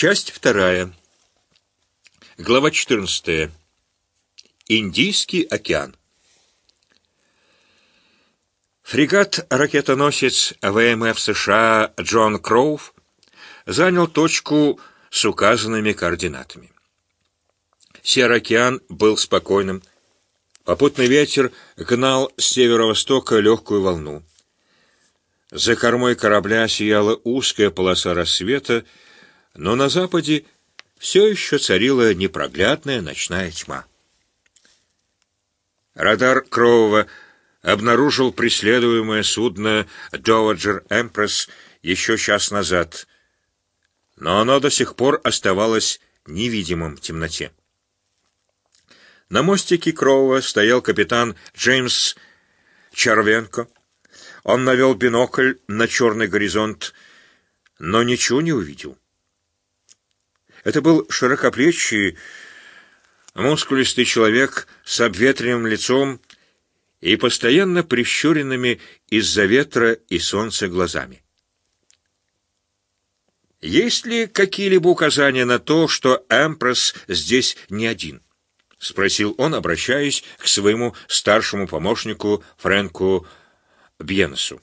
Часть вторая. Глава 14. Индийский океан. Фрегат-ракетоносец ВМФ США Джон Кроув занял точку с указанными координатами. Серый океан был спокойным. Попутный ветер гнал с северо-востока легкую волну. За кормой корабля сияла узкая полоса рассвета, но на западе все еще царила непроглядная ночная тьма. Радар Кроува обнаружил преследуемое судно «Доваджер Эмпресс» еще час назад, но оно до сих пор оставалось невидимым в темноте. На мостике Кроува стоял капитан Джеймс Чарвенко. Он навел бинокль на черный горизонт, но ничего не увидел. Это был широкоплечий, мускулистый человек с обветренным лицом и постоянно прищуренными из-за ветра и солнца глазами. «Есть ли какие-либо указания на то, что Эмпресс здесь не один?» — спросил он, обращаясь к своему старшему помощнику Фрэнку Бьенсу.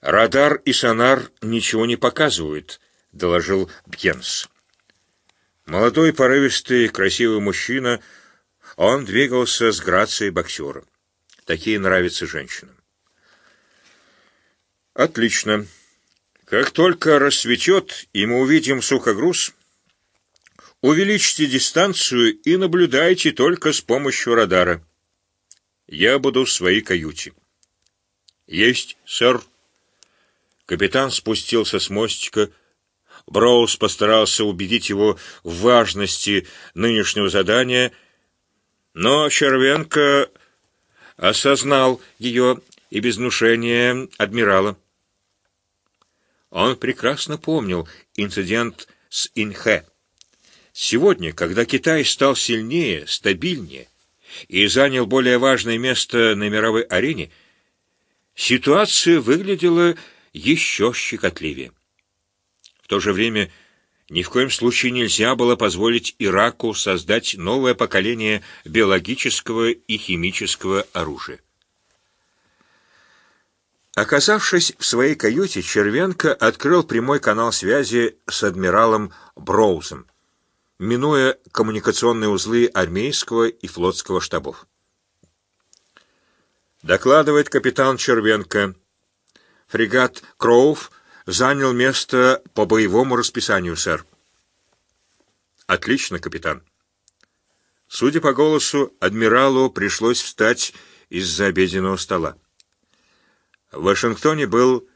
«Радар и сонар ничего не показывают», — доложил Бьенс. Молодой, порывистый, красивый мужчина, он двигался с грацией боксера. Такие нравятся женщинам. «Отлично. Как только рассветет, и мы увидим сухогруз, увеличьте дистанцию и наблюдайте только с помощью радара. Я буду в своей каюте». «Есть, сэр». Капитан спустился с мостика, Броуз постарался убедить его в важности нынешнего задания, но Червенко осознал ее и без внушения адмирала. Он прекрасно помнил инцидент с Инхэ. Сегодня, когда Китай стал сильнее, стабильнее и занял более важное место на мировой арене, ситуация выглядела еще щекотливее то же время ни в коем случае нельзя было позволить Ираку создать новое поколение биологического и химического оружия. Оказавшись в своей каюте, Червенко открыл прямой канал связи с адмиралом Броузом, минуя коммуникационные узлы армейского и флотского штабов. Докладывает капитан Червенко. Фрегат Кроув занял место по боевому расписанию, сэр. Отлично, капитан. Судя по голосу, адмиралу пришлось встать из-за обеденного стола. В Вашингтоне был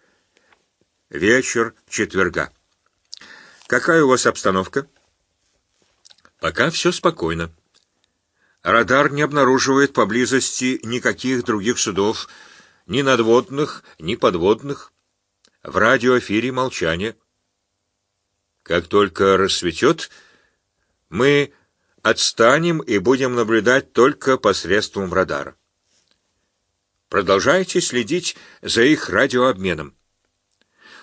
вечер четверга. Какая у вас обстановка? Пока все спокойно. Радар не обнаруживает поблизости никаких других судов, ни надводных, ни подводных. В радиоэфире молчание. Как только рассветет, мы отстанем и будем наблюдать только посредством радара. Продолжайте следить за их радиообменом.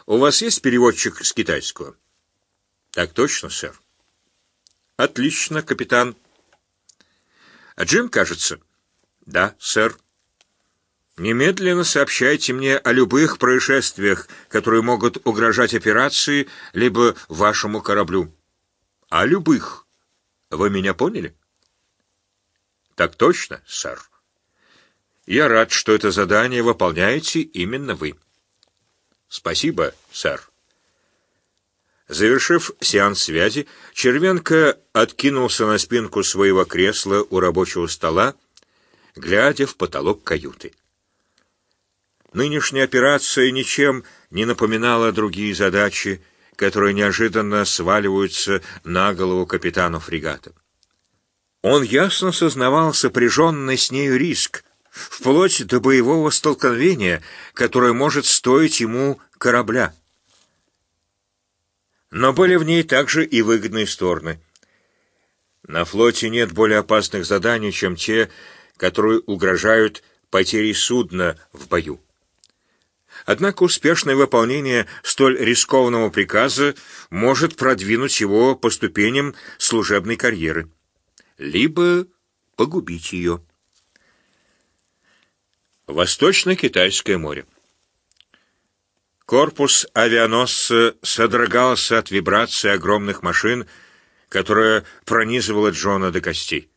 У вас есть переводчик с китайского? Так точно, сэр. Отлично, капитан. А Джим, кажется? Да, сэр. Немедленно сообщайте мне о любых происшествиях, которые могут угрожать операции либо вашему кораблю. О любых. Вы меня поняли? Так точно, сэр. Я рад, что это задание выполняете именно вы. Спасибо, сэр. Завершив сеанс связи, Червенко откинулся на спинку своего кресла у рабочего стола, глядя в потолок каюты. Нынешняя операция ничем не напоминала другие задачи, которые неожиданно сваливаются на голову капитану фрегата. Он ясно сознавал сопряженный с нею риск, вплоть до боевого столкновения, которое может стоить ему корабля. Но были в ней также и выгодные стороны. На флоте нет более опасных заданий, чем те, которые угрожают потерей судна в бою. Однако успешное выполнение столь рискованного приказа может продвинуть его по ступеням служебной карьеры, либо погубить ее. Восточно-Китайское море. Корпус авианосца содрогался от вибрации огромных машин, которая пронизывала Джона до костей.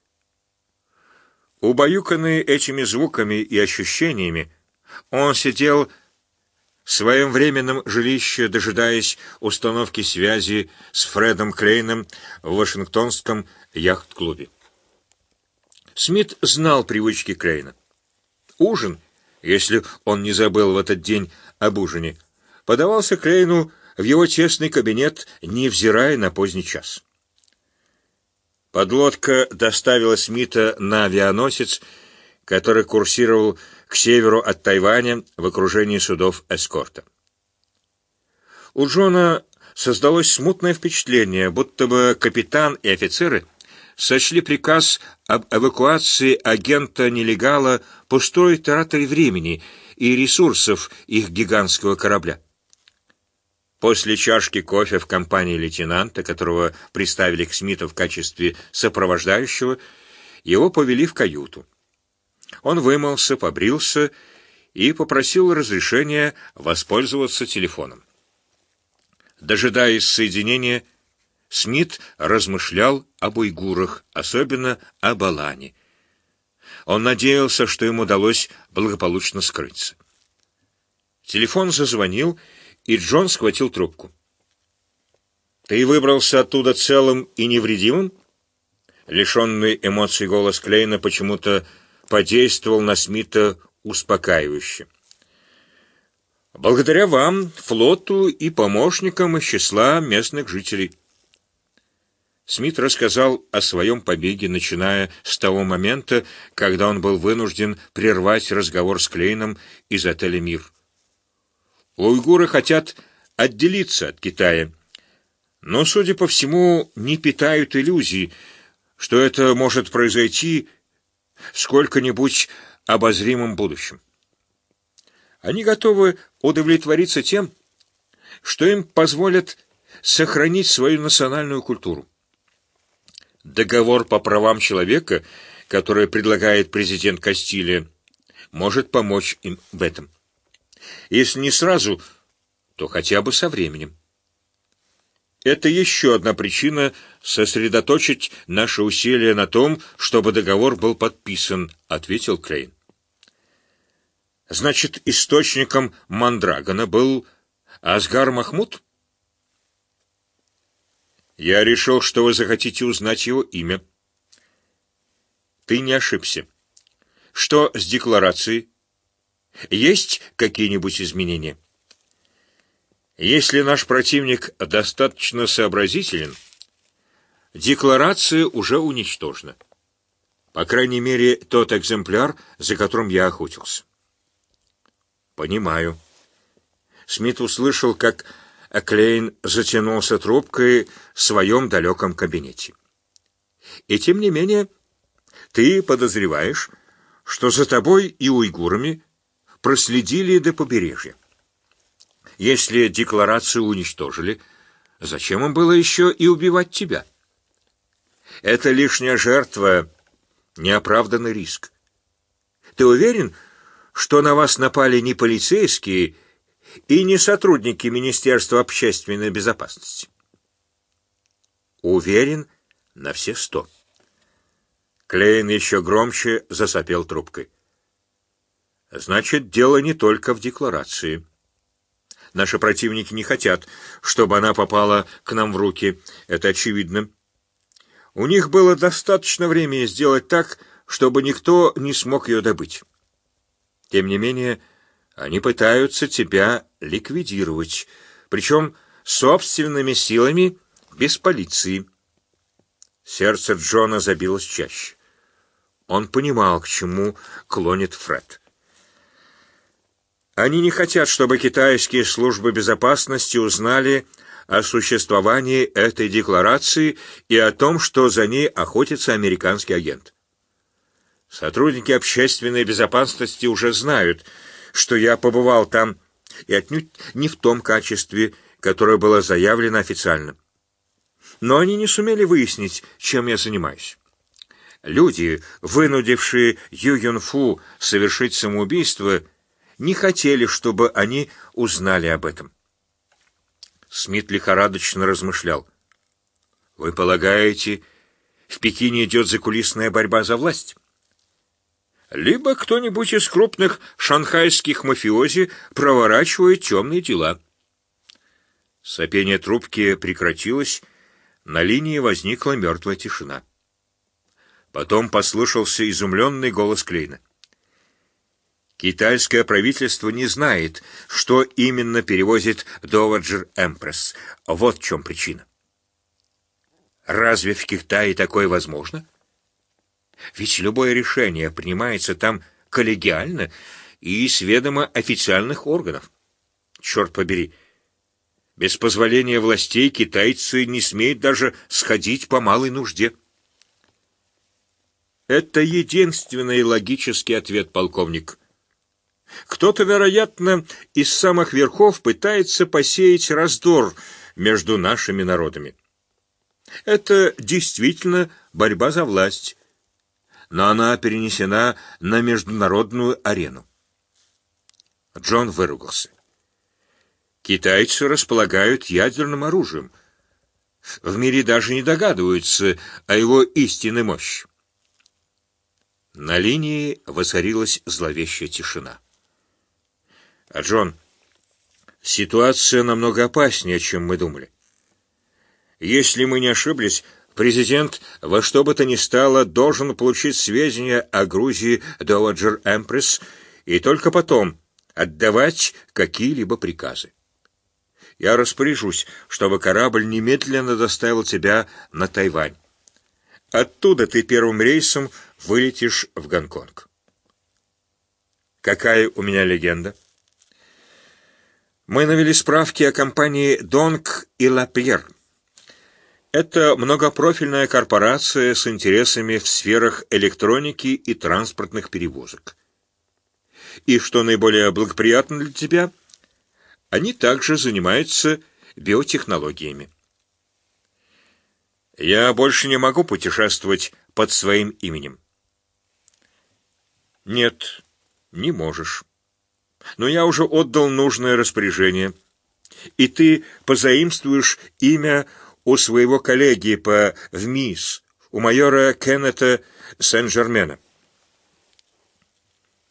Убаюканный этими звуками и ощущениями, он сидел в своем временном жилище, дожидаясь установки связи с Фредом Клейном в Вашингтонском яхт-клубе. Смит знал привычки Клейна. Ужин, если он не забыл в этот день об ужине, подавался Клейну в его тесный кабинет, невзирая на поздний час. Подлодка доставила Смита на авианосец, который курсировал к северу от Тайваня в окружении судов эскорта. У Джона создалось смутное впечатление, будто бы капитан и офицеры сочли приказ об эвакуации агента-нелегала пустой тратой времени и ресурсов их гигантского корабля. После чашки кофе в компании лейтенанта, которого приставили к Смиту в качестве сопровождающего, его повели в каюту. Он вымылся, побрился и попросил разрешения воспользоваться телефоном. Дожидаясь соединения, Смит размышлял об уйгурах, особенно об Алане. Он надеялся, что ему удалось благополучно скрыться. Телефон зазвонил, и Джон схватил трубку. «Ты выбрался оттуда целым и невредимым?» Лишенный эмоций голос Клейна почему-то подействовал на Смита успокаивающе. «Благодаря вам, флоту и помощникам из числа местных жителей». Смит рассказал о своем побеге, начиная с того момента, когда он был вынужден прервать разговор с Клейном из отеля «Мир». Уйгуры хотят отделиться от Китая, но, судя по всему, не питают иллюзий, что это может произойти сколько-нибудь обозримом будущем. Они готовы удовлетвориться тем, что им позволят сохранить свою национальную культуру. Договор по правам человека, который предлагает президент Кастилия, может помочь им в этом. Если не сразу, то хотя бы со временем. Это еще одна причина сосредоточить наши усилия на том, чтобы договор был подписан, ответил Крейн. Значит, источником Мандрагона был Асгар Махмуд? Я решил, что вы захотите узнать его имя. Ты не ошибся. Что с декларацией? Есть какие-нибудь изменения? Если наш противник достаточно сообразителен, декларация уже уничтожена. По крайней мере, тот экземпляр, за которым я охотился. Понимаю. Смит услышал, как Клейн затянулся трубкой в своем далеком кабинете. И тем не менее, ты подозреваешь, что за тобой и уйгурами проследили до побережья. Если декларацию уничтожили, зачем им было еще и убивать тебя? Это лишняя жертва, неоправданный риск. Ты уверен, что на вас напали не полицейские и не сотрудники Министерства общественной безопасности? Уверен на все сто. Клейн еще громче засопел трубкой. Значит, дело не только в декларации. Наши противники не хотят, чтобы она попала к нам в руки, это очевидно. У них было достаточно времени сделать так, чтобы никто не смог ее добыть. Тем не менее, они пытаются тебя ликвидировать, причем собственными силами, без полиции. Сердце Джона забилось чаще. Он понимал, к чему клонит Фред. Они не хотят, чтобы китайские службы безопасности узнали о существовании этой декларации и о том, что за ней охотится американский агент. Сотрудники общественной безопасности уже знают, что я побывал там и отнюдь не в том качестве, которое было заявлено официально. Но они не сумели выяснить, чем я занимаюсь. Люди, вынудившие Ю Юнфу совершить самоубийство, не хотели, чтобы они узнали об этом. Смит лихорадочно размышлял. «Вы полагаете, в Пекине идет закулисная борьба за власть?» либо кто-нибудь из крупных шанхайских мафиози проворачивает темные дела. Сопение трубки прекратилось, на линии возникла мертвая тишина. Потом послышался изумленный голос Клейна. Китайское правительство не знает, что именно перевозит Доваджер Эмпресс. Вот в чем причина. Разве в Китае такое возможно? Ведь любое решение принимается там коллегиально и с ведома официальных органов. Черт побери! Без позволения властей китайцы не смеют даже сходить по малой нужде. Это единственный логический ответ, полковник. Кто-то, вероятно, из самых верхов пытается посеять раздор между нашими народами. Это действительно борьба за власть, но она перенесена на международную арену. Джон выругался. Китайцы располагают ядерным оружием. В мире даже не догадываются о его истинной мощи. На линии воцарилась зловещая тишина. А Джон, ситуация намного опаснее, чем мы думали. Если мы не ошиблись, Президент во что бы то ни стало должен получить сведения о Грузии Доладжер Эмпресс и только потом отдавать какие-либо приказы. Я распоряжусь, чтобы корабль немедленно доставил тебя на Тайвань. Оттуда ты первым рейсом вылетишь в Гонконг. Какая у меня легенда? Мы навели справки о компании «Донг» и «Лапьер». Это многопрофильная корпорация с интересами в сферах электроники и транспортных перевозок. И что наиболее благоприятно для тебя, они также занимаются биотехнологиями. Я больше не могу путешествовать под своим именем. Нет, не можешь. Но я уже отдал нужное распоряжение, и ты позаимствуешь имя у своего коллеги по ВМИС, у майора Кеннета Сен-Жермена.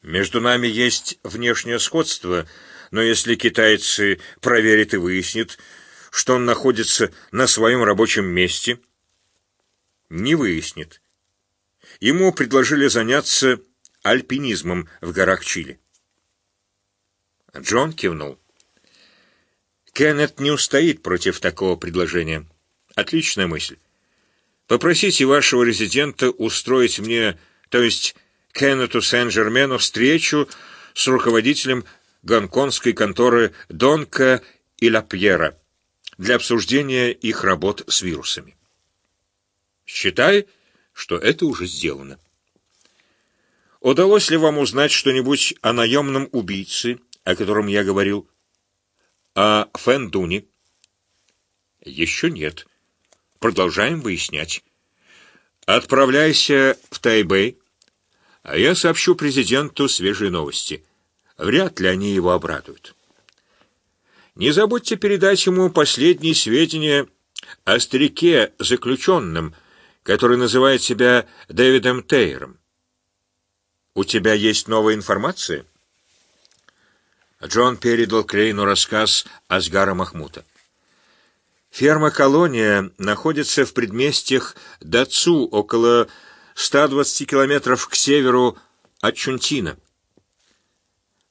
Между нами есть внешнее сходство, но если китайцы проверят и выяснят, что он находится на своем рабочем месте, не выяснит. Ему предложили заняться альпинизмом в горах Чили. Джон кивнул. Кеннет не устоит против такого предложения. Отличная мысль. Попросите вашего резидента устроить мне, то есть Кеннету Сен-Жермену, встречу с руководителем гонконгской конторы Донка и Лапьера для обсуждения их работ с вирусами. Считай, что это уже сделано. Удалось ли вам узнать что-нибудь о наемном убийце, о котором я говорил? О Фэн Дуне? Еще нет. Продолжаем выяснять. Отправляйся в Тайбэй, а я сообщу президенту свежие новости. Вряд ли они его обрадуют. Не забудьте передать ему последние сведения о старике заключенном, который называет себя Дэвидом Тейером. У тебя есть новая информация? Джон передал Клейну рассказ Асгара Махмута. Ферма-колония находится в предместьях Дацу, около 120 километров к северу от Чунтина.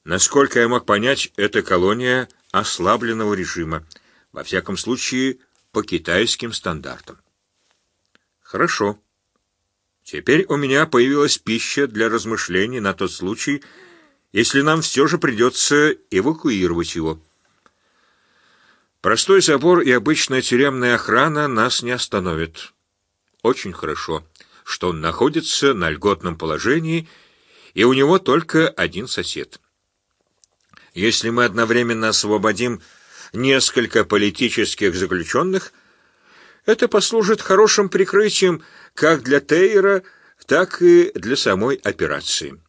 Насколько я мог понять, это колония ослабленного режима, во всяком случае по китайским стандартам. Хорошо. Теперь у меня появилась пища для размышлений на тот случай, если нам все же придется эвакуировать его. Простой забор и обычная тюремная охрана нас не остановят. Очень хорошо, что он находится на льготном положении, и у него только один сосед. Если мы одновременно освободим несколько политических заключенных, это послужит хорошим прикрытием как для Тейра, так и для самой операции.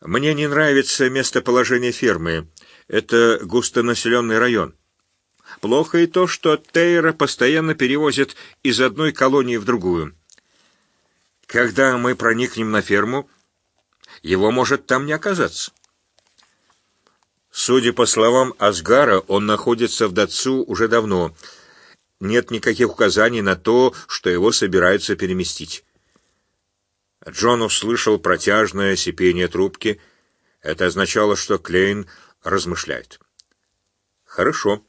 Мне не нравится местоположение фермы. Это густонаселенный район. Плохо и то, что Тейра постоянно перевозят из одной колонии в другую. Когда мы проникнем на ферму, его может там не оказаться. Судя по словам Асгара, он находится в Датсу уже давно. Нет никаких указаний на то, что его собираются переместить. Джон услышал протяжное сипение трубки. Это означало, что Клейн размышляет. Хорошо.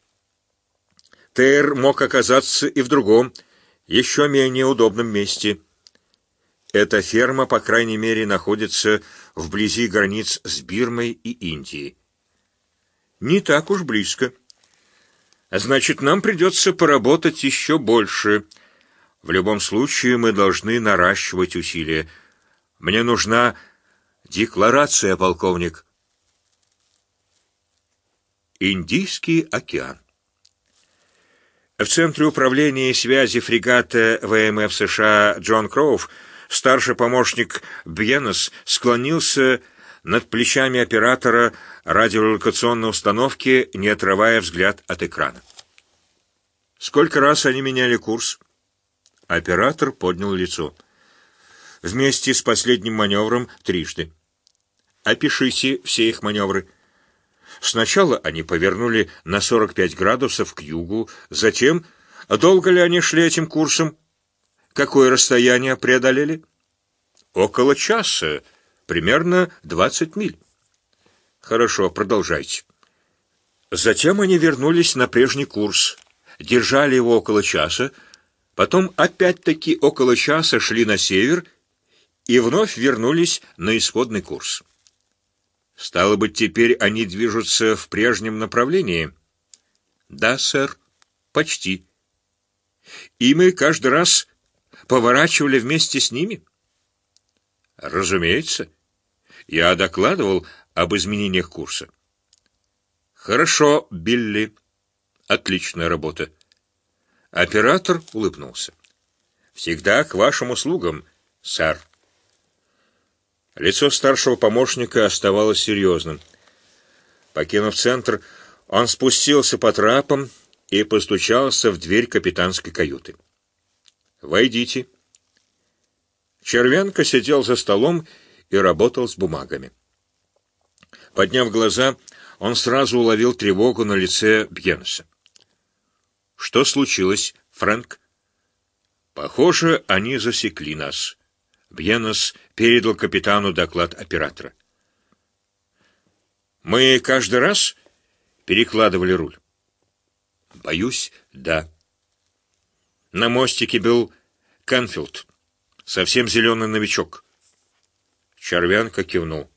Тейр мог оказаться и в другом, еще менее удобном месте. Эта ферма, по крайней мере, находится вблизи границ с Бирмой и Индией. Не так уж близко. Значит, нам придется поработать еще больше. В любом случае, мы должны наращивать усилия. Мне нужна декларация, полковник. Индийский океан. В Центре управления связи фрегата ВМФ США Джон Кроув старший помощник Бьеннес склонился над плечами оператора радиолокационной установки, не отрывая взгляд от экрана. Сколько раз они меняли курс? Оператор поднял лицо. Вместе с последним маневром трижды. Опишите все их маневры. Сначала они повернули на 45 градусов к югу, затем, долго ли они шли этим курсом? Какое расстояние преодолели? Около часа, примерно 20 миль. Хорошо, продолжайте. Затем они вернулись на прежний курс, держали его около часа, потом опять-таки около часа шли на север и вновь вернулись на исходный курс. Стало быть, теперь они движутся в прежнем направлении? Да, сэр, почти. И мы каждый раз поворачивали вместе с ними? Разумеется. Я докладывал об изменениях курса. Хорошо, Билли. Отличная работа. Оператор улыбнулся. Всегда к вашим услугам, сэр. Лицо старшего помощника оставалось серьезным. Покинув центр, он спустился по трапам и постучался в дверь капитанской каюты. «Войдите». Червянка сидел за столом и работал с бумагами. Подняв глаза, он сразу уловил тревогу на лице Бьенса. «Что случилось, Фрэнк?» «Похоже, они засекли нас». Бьенос передал капитану доклад оператора. «Мы каждый раз перекладывали руль?» «Боюсь, да». На мостике был Канфилд, совсем зеленый новичок. Червянка кивнул.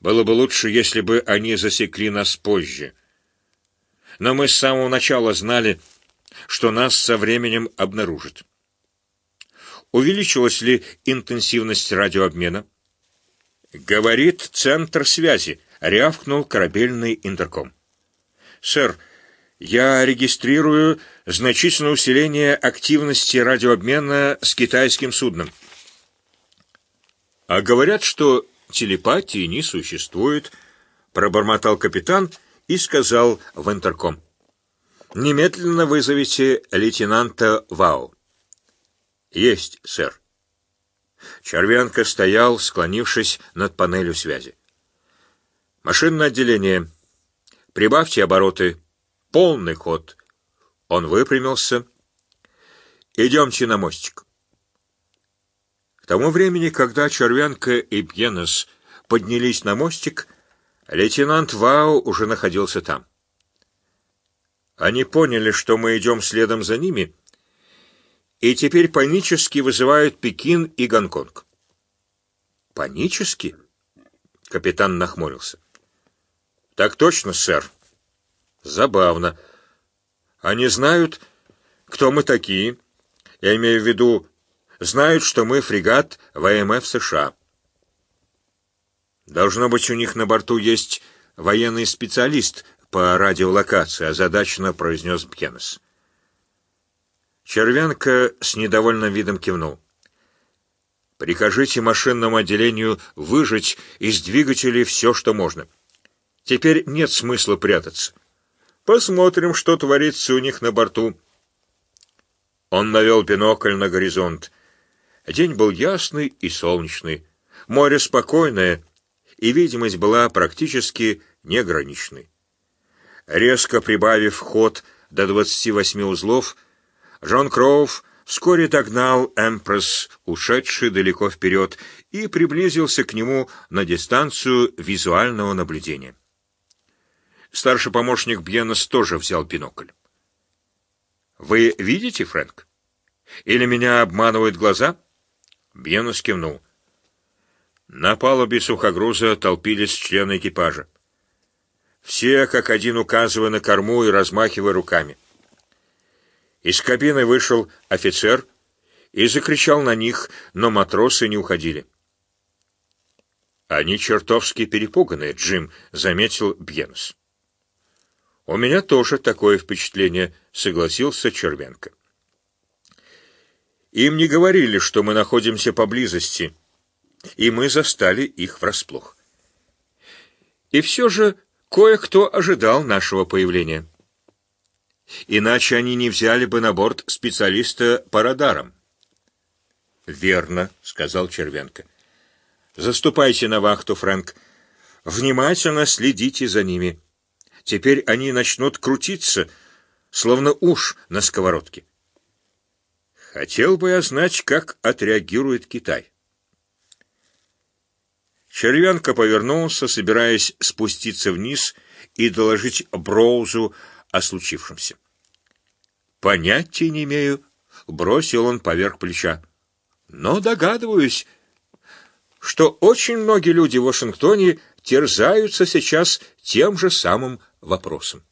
«Было бы лучше, если бы они засекли нас позже. Но мы с самого начала знали, что нас со временем обнаружат». Увеличилась ли интенсивность радиообмена? Говорит центр связи, рявкнул корабельный интерком. Сэр, я регистрирую значительное усиление активности радиообмена с китайским судном. А говорят, что телепатии не существует, пробормотал капитан и сказал в интерком. Немедленно вызовите лейтенанта Вау. Есть, сэр. Червянка стоял, склонившись над панелью связи. Машинное отделение. Прибавьте обороты. Полный ход. Он выпрямился. Идемте на мостик. К тому времени, когда Червянка и Бьенес поднялись на мостик, лейтенант Вау уже находился там. Они поняли, что мы идем следом за ними, и теперь панически вызывают Пекин и Гонконг. Панически? Капитан нахмурился. Так точно, сэр. Забавно. Они знают, кто мы такие. Я имею в виду, знают, что мы фрегат ВМФ США. Должно быть, у них на борту есть военный специалист по радиолокации, озадаченно произнес Бьенес. Червянка с недовольным видом кивнул. Прикажите машинному отделению выжать из двигателей все, что можно. Теперь нет смысла прятаться. Посмотрим, что творится у них на борту. Он навел бинокль на горизонт. День был ясный и солнечный, море спокойное, и видимость была практически неограниченной. Резко прибавив ход до 28 узлов, Джон Кроув вскоре догнал Эмпресс, ушедший далеко вперед, и приблизился к нему на дистанцию визуального наблюдения. Старший помощник Бьеннес тоже взял бинокль. «Вы видите, Фрэнк? Или меня обманывают глаза?» Бьеннес кивнул. На палубе сухогруза толпились члены экипажа. Все как один указывая на корму и размахивая руками. Из кабины вышел офицер и закричал на них, но матросы не уходили. «Они чертовски перепуганные, Джим», — заметил Бьенс. «У меня тоже такое впечатление», — согласился Червенко. «Им не говорили, что мы находимся поблизости, и мы застали их врасплох. И все же кое-кто ожидал нашего появления». Иначе они не взяли бы на борт специалиста по радарам. «Верно», — сказал Червенко. «Заступайте на вахту, Фрэнк. Внимательно следите за ними. Теперь они начнут крутиться, словно уж на сковородке. Хотел бы я знать, как отреагирует Китай». Червянка повернулся, собираясь спуститься вниз и доложить Броузу о случившемся. «Понятия не имею», — бросил он поверх плеча. «Но догадываюсь, что очень многие люди в Вашингтоне терзаются сейчас тем же самым вопросом».